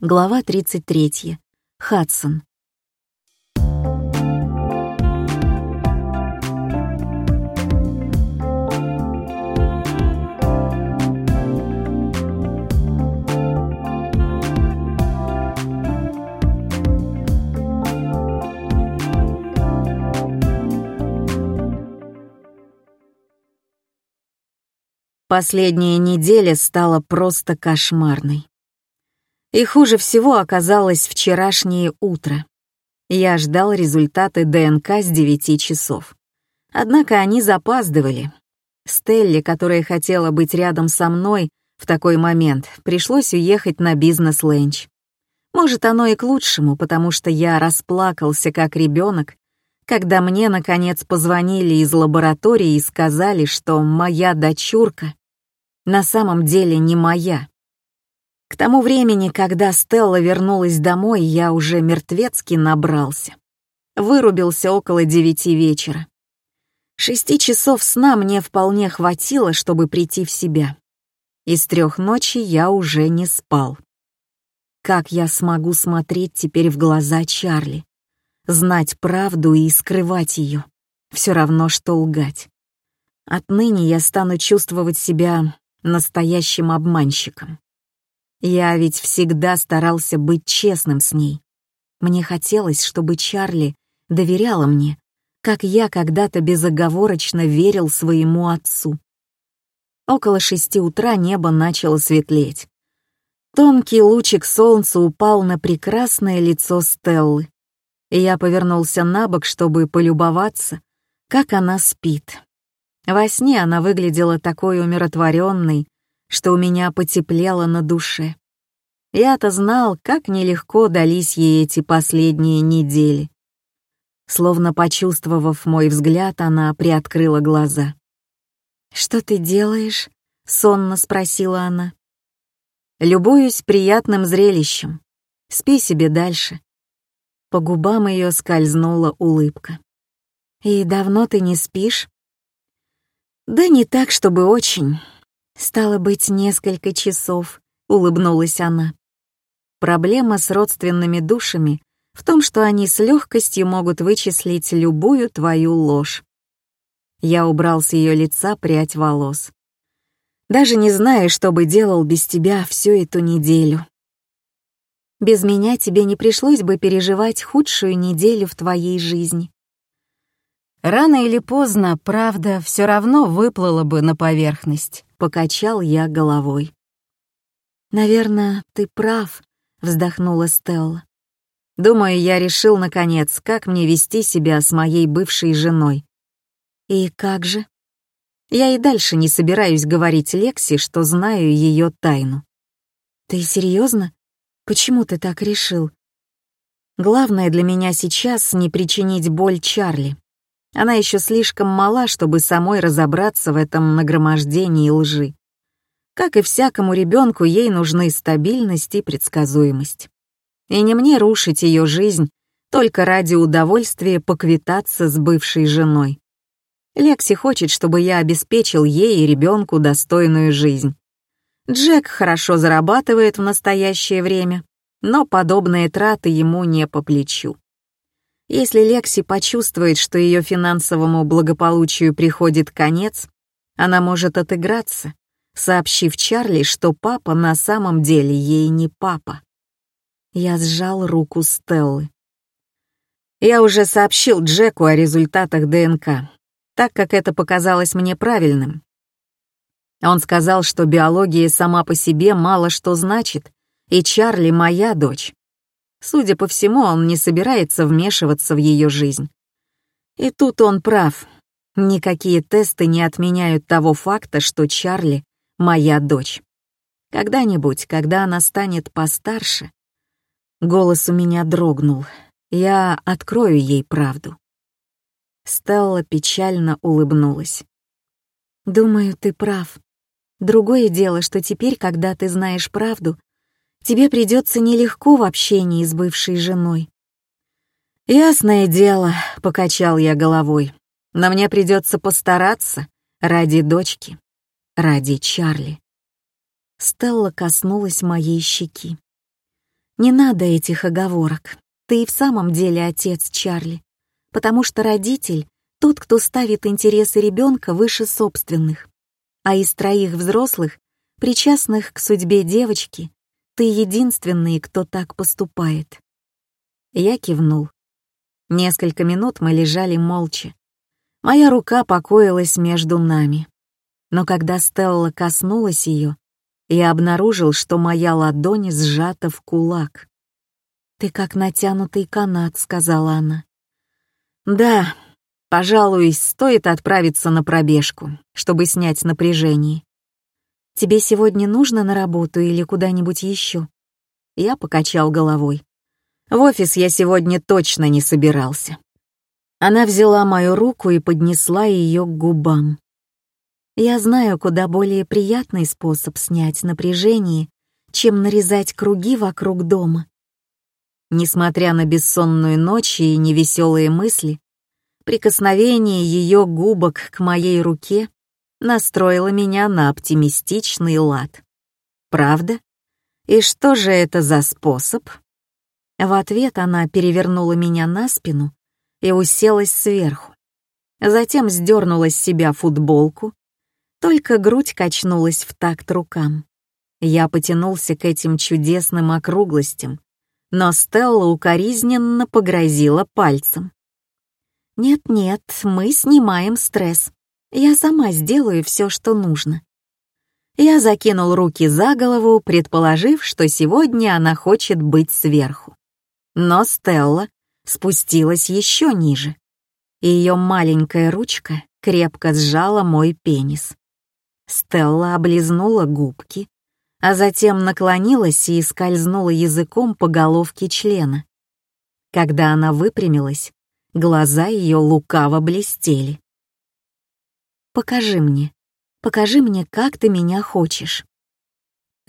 Глава 33. Хадсон. Последняя неделя стала просто кошмарной. И хуже всего оказалось вчерашнее утро. Я ждал результаты ДНК с 9 часов. Однако они запаздывали. Стелле, которая хотела быть рядом со мной в такой момент, пришлось уехать на бизнес-ленч. Может, оно и к лучшему, потому что я расплакался как ребенок, когда мне, наконец, позвонили из лаборатории и сказали, что моя дочурка на самом деле не моя. К тому времени, когда Стелла вернулась домой, я уже мертвецки набрался. Вырубился около девяти вечера. Шести часов сна мне вполне хватило, чтобы прийти в себя. Из трех ночи я уже не спал. Как я смогу смотреть теперь в глаза Чарли? Знать правду и скрывать ее. Все равно, что лгать. Отныне я стану чувствовать себя настоящим обманщиком. Я ведь всегда старался быть честным с ней. Мне хотелось, чтобы Чарли доверяла мне, как я когда-то безоговорочно верил своему отцу. Около шести утра небо начало светлеть. Тонкий лучик солнца упал на прекрасное лицо Стеллы, и я повернулся на бок, чтобы полюбоваться, как она спит. Во сне она выглядела такой умиротворенной, что у меня потеплело на душе. Я-то знал, как нелегко дались ей эти последние недели. Словно почувствовав мой взгляд, она приоткрыла глаза. «Что ты делаешь?» — сонно спросила она. «Любуюсь приятным зрелищем. Спи себе дальше». По губам ее скользнула улыбка. «И давно ты не спишь?» «Да не так, чтобы очень. «Стало быть, несколько часов», — улыбнулась она. Проблема с родственными душами в том, что они с легкостью могут вычислить любую твою ложь. Я убрал с ее лица прядь волос. Даже не знаю, что бы делал без тебя всю эту неделю. Без меня тебе не пришлось бы переживать худшую неделю в твоей жизни. Рано или поздно правда все равно выплыла бы на поверхность. Покачал я головой. «Наверное, ты прав», — вздохнула Стелла. «Думаю, я решил, наконец, как мне вести себя с моей бывшей женой». «И как же?» «Я и дальше не собираюсь говорить Лекси, что знаю ее тайну». «Ты серьезно? Почему ты так решил?» «Главное для меня сейчас — не причинить боль Чарли. Она еще слишком мала, чтобы самой разобраться в этом нагромождении лжи. Как и всякому ребенку, ей нужны стабильность и предсказуемость. И не мне рушить ее жизнь только ради удовольствия поквитаться с бывшей женой. Лекси хочет, чтобы я обеспечил ей и ребенку достойную жизнь. Джек хорошо зарабатывает в настоящее время, но подобные траты ему не по плечу. Если Лекси почувствует, что ее финансовому благополучию приходит конец, она может отыграться, сообщив Чарли, что папа на самом деле ей не папа. Я сжал руку Стеллы. Я уже сообщил Джеку о результатах ДНК, так как это показалось мне правильным. Он сказал, что биология сама по себе мало что значит, и Чарли моя дочь. Судя по всему, он не собирается вмешиваться в ее жизнь. И тут он прав. Никакие тесты не отменяют того факта, что Чарли — моя дочь. Когда-нибудь, когда она станет постарше, голос у меня дрогнул. Я открою ей правду. Стелла печально улыбнулась. «Думаю, ты прав. Другое дело, что теперь, когда ты знаешь правду, тебе придется нелегко в общении с бывшей женой». «Ясное дело», — покачал я головой, «но мне придется постараться ради дочки, ради Чарли». Стелла коснулась моей щеки. Не надо этих оговорок. Ты и в самом деле отец Чарли, потому что родитель — тот, кто ставит интересы ребенка выше собственных. А из троих взрослых, причастных к судьбе девочки, ты единственный, кто так поступает. Я кивнул. Несколько минут мы лежали молча. Моя рука покоилась между нами. Но когда Стелла коснулась ее, я обнаружил, что моя ладонь сжата в кулак. «Ты как натянутый канат», — сказала она. «Да, пожалуй, стоит отправиться на пробежку, чтобы снять напряжение. Тебе сегодня нужно на работу или куда-нибудь еще?» Я покачал головой. В офис я сегодня точно не собирался. Она взяла мою руку и поднесла ее к губам. Я знаю куда более приятный способ снять напряжение, чем нарезать круги вокруг дома. Несмотря на бессонную ночь и невеселые мысли, прикосновение ее губок к моей руке настроила меня на оптимистичный лад. Правда? И что же это за способ? В ответ она перевернула меня на спину и уселась сверху. Затем сдернула с себя футболку, только грудь качнулась в такт рукам. Я потянулся к этим чудесным округлостям, но Стелла укоризненно погрозила пальцем. «Нет-нет, мы снимаем стресс. Я сама сделаю все, что нужно». Я закинул руки за голову, предположив, что сегодня она хочет быть сверху. Но Стелла спустилась еще ниже. Ее маленькая ручка крепко сжала мой пенис. Стелла облизнула губки, а затем наклонилась и скользнула языком по головке члена. Когда она выпрямилась, глаза ее лукаво блестели. «Покажи мне, покажи мне, как ты меня хочешь».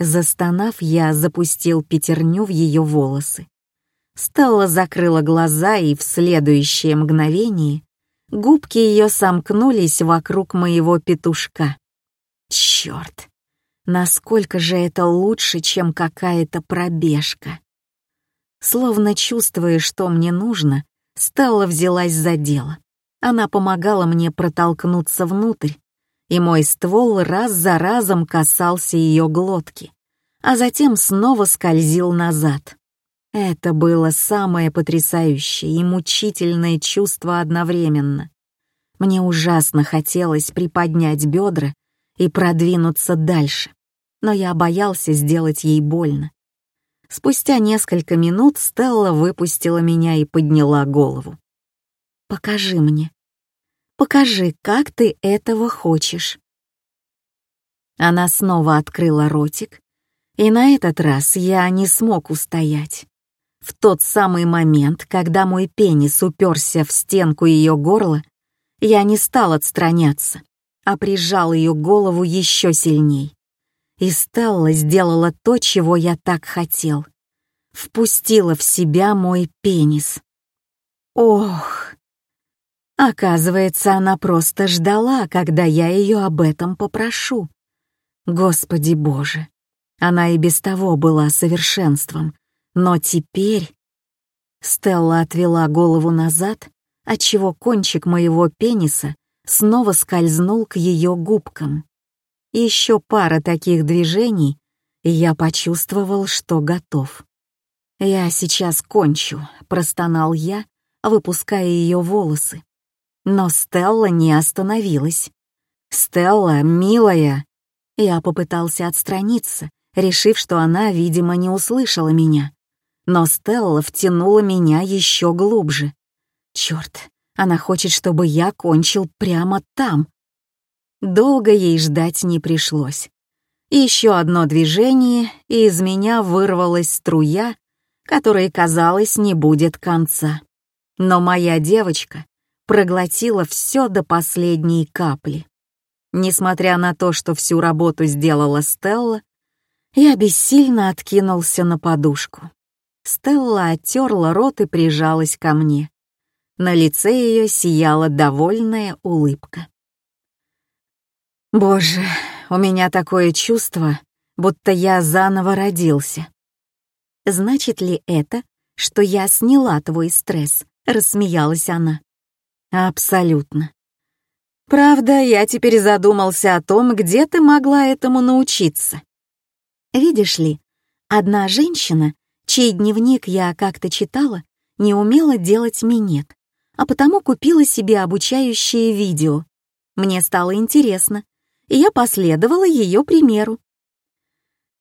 Застонав, я запустил пятерню в ее волосы. Стелла закрыла глаза, и в следующее мгновение губки ее сомкнулись вокруг моего петушка. Черт! Насколько же это лучше, чем какая-то пробежка? Словно чувствуя, что мне нужно, Стелла взялась за дело. Она помогала мне протолкнуться внутрь, и мой ствол раз за разом касался ее глотки, а затем снова скользил назад. Это было самое потрясающее и мучительное чувство одновременно. Мне ужасно хотелось приподнять бедра и продвинуться дальше, но я боялся сделать ей больно. Спустя несколько минут Стелла выпустила меня и подняла голову. Покажи мне. Покажи, как ты этого хочешь. Она снова открыла ротик, и на этот раз я не смог устоять. В тот самый момент, когда мой пенис уперся в стенку ее горла, я не стал отстраняться, а прижал ее голову еще сильней. И Стелла сделала то, чего я так хотел. Впустила в себя мой пенис. Ох! Оказывается, она просто ждала, когда я ее об этом попрошу. Господи Боже! Она и без того была совершенством, но теперь... Стелла отвела голову назад, отчего кончик моего пениса снова скользнул к ее губкам. Еще пара таких движений, и я почувствовал, что готов. «Я сейчас кончу», — простонал я, выпуская ее волосы. Но Стелла не остановилась. «Стелла, милая!» Я попытался отстраниться, решив, что она, видимо, не услышала меня. Но Стелла втянула меня еще глубже. Черт, она хочет, чтобы я кончил прямо там. Долго ей ждать не пришлось. Еще одно движение, и из меня вырвалась струя, которой, казалось, не будет конца. Но моя девочка проглотила все до последней капли. Несмотря на то, что всю работу сделала Стелла, я бессильно откинулся на подушку. Стелла оттерла рот и прижалась ко мне. На лице ее сияла довольная улыбка. «Боже, у меня такое чувство, будто я заново родился. Значит ли это, что я сняла твой стресс?» — рассмеялась она. «Абсолютно. Правда, я теперь задумался о том, где ты могла этому научиться. Видишь ли, одна женщина, чей дневник я как-то читала, не умела делать минет, а потому купила себе обучающее видео. Мне стало интересно, и я последовала ее примеру.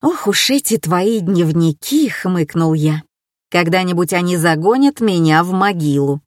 «Ох уж эти твои дневники!» — хмыкнул я. «Когда-нибудь они загонят меня в могилу».